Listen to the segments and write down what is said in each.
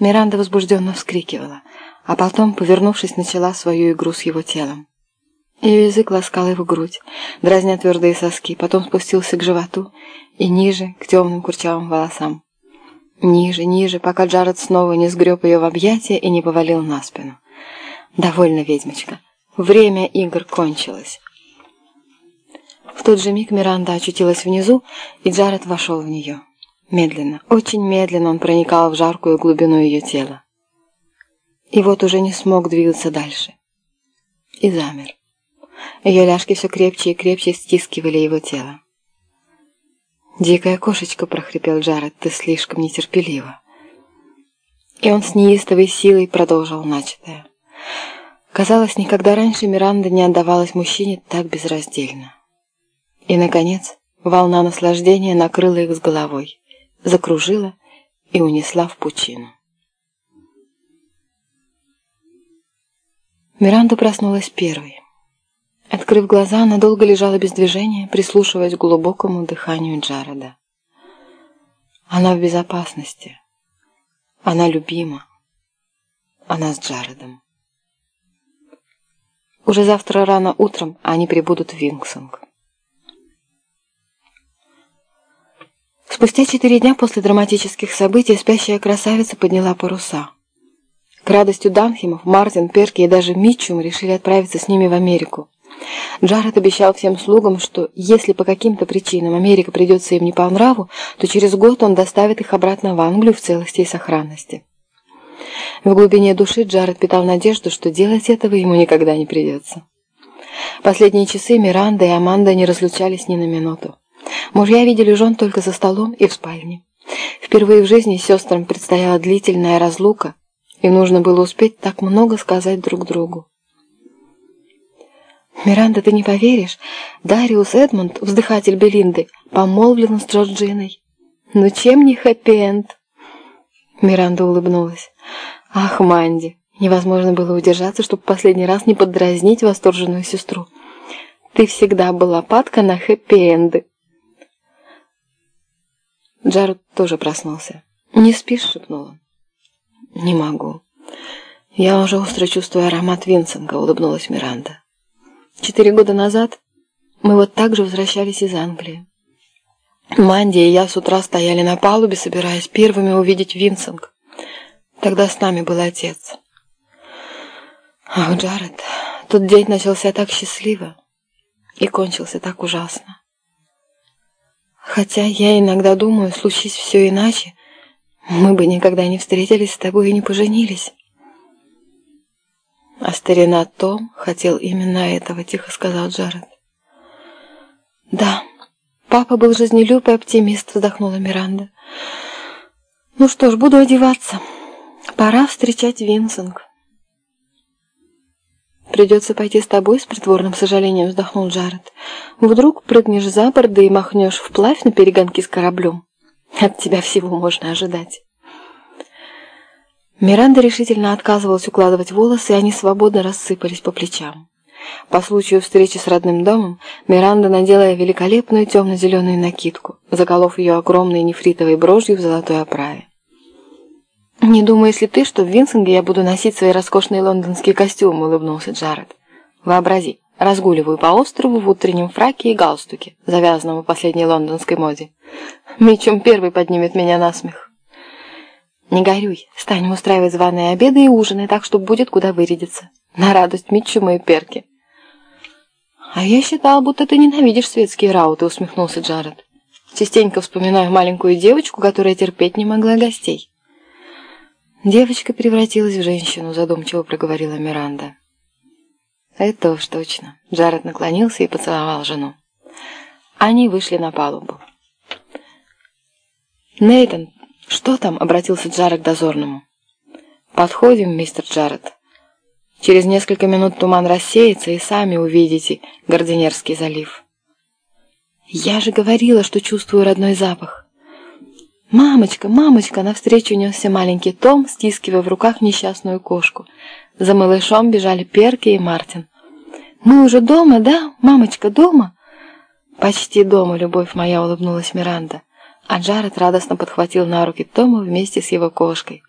Миранда возбужденно вскрикивала, а потом, повернувшись, начала свою игру с его телом. Ее язык ласкал его грудь, дразня твердые соски, потом спустился к животу и ниже, к темным курчавым волосам. Ниже, ниже, пока Джаред снова не сгреб ее в объятия и не повалил на спину. «Довольно, ведьмочка. Время игр кончилось». В тот же миг Миранда очутилась внизу, и Джаред вошел в нее. Медленно, очень медленно он проникал в жаркую глубину ее тела. И вот уже не смог двигаться дальше. И замер. Ее ляжки все крепче и крепче стискивали его тело. «Дикая кошечка», — прохрипел Джаред, — «ты слишком нетерпелива». И он с неистовой силой продолжил начатое. Казалось, никогда раньше Миранда не отдавалась мужчине так безраздельно. И, наконец, волна наслаждения накрыла их с головой, закружила и унесла в пучину. Миранда проснулась первой. Открыв глаза, она долго лежала без движения, прислушиваясь к глубокому дыханию Джареда. Она в безопасности. Она любима. Она с Джаредом. Уже завтра рано утром они прибудут в Вингсонг. Спустя четыре дня после драматических событий спящая красавица подняла паруса. К радостью Данхимов, Мартин, Перки и даже Митчум решили отправиться с ними в Америку. Джаред обещал всем слугам, что если по каким-то причинам Америка придется им не по нраву, то через год он доставит их обратно в Англию в целости и сохранности. В глубине души Джаред питал надежду, что делать этого ему никогда не придется. Последние часы Миранда и Аманда не разлучались ни на минуту. Мужья видели жен только за столом и в спальне. Впервые в жизни сестрам предстояла длительная разлука, и нужно было успеть так много сказать друг другу. «Миранда, ты не поверишь, Дариус Эдмонд, вздыхатель Белинды, помолвлен с Джорджиной. Ну чем не хэппи-энд?» Миранда улыбнулась. «Ах, Манди, невозможно было удержаться, чтобы последний раз не поддразнить восторженную сестру. Ты всегда была падка на хэппи-энды». Джаред тоже проснулся. «Не спишь?» — шепнул он. «Не могу. Я уже остро чувствую аромат Винсенга», — улыбнулась Миранда. Четыре года назад мы вот так же возвращались из Англии. Манди и я с утра стояли на палубе, собираясь первыми увидеть Винсинг. Тогда с нами был отец. Ах, Джаред, тот день начался так счастливо и кончился так ужасно. Хотя я иногда думаю, случись все иначе, мы бы никогда не встретились с тобой и не поженились. А старина Том хотел именно этого, тихо сказал Джаред. Да, папа был жизнелюб и оптимист, вздохнула Миранда. Ну что ж, буду одеваться. Пора встречать Винсинг. «Придется пойти с тобой», — с притворным сожалением вздохнул Джаред. «Вдруг прыгнешь за борт, да и махнешь вплавь на перегонки с кораблем. От тебя всего можно ожидать». Миранда решительно отказывалась укладывать волосы, и они свободно рассыпались по плечам. По случаю встречи с родным домом Миранда надела великолепную темно-зеленую накидку, заколов ее огромной нефритовой брошью в золотой оправе. «Не думаешь ли ты, что в Винсинге я буду носить свои роскошные лондонские костюмы?» — улыбнулся Джаред. «Вообрази, разгуливаю по острову в утреннем фраке и галстуке, завязанном в последней лондонской моде. Мечом первый поднимет меня на смех». Не горюй, станем устраивать званые обеды и ужины, так что будет куда вырядиться. На радость Митчума и Перки. А я считал, будто ты ненавидишь светские рауты, усмехнулся Джаред. Частенько вспоминаю маленькую девочку, которая терпеть не могла гостей. Девочка превратилась в женщину, задумчиво проговорила Миранда. Это уж точно. Джаред наклонился и поцеловал жену. Они вышли на палубу. Нейтан, «Что там?» — обратился Джаред к дозорному. «Подходим, мистер Джаред. Через несколько минут туман рассеется, и сами увидите Гардинерский залив». «Я же говорила, что чувствую родной запах». «Мамочка, мамочка!» — навстречу несся маленький Том, стискивая в руках несчастную кошку. За малышом бежали Перки и Мартин. «Мы уже дома, да? Мамочка, дома?» «Почти дома, любовь моя», — улыбнулась Миранда. А Джаред радостно подхватил на руки Тома вместе с его кошкой.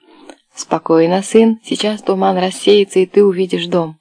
«Спокойно, сын, сейчас туман рассеется, и ты увидишь дом».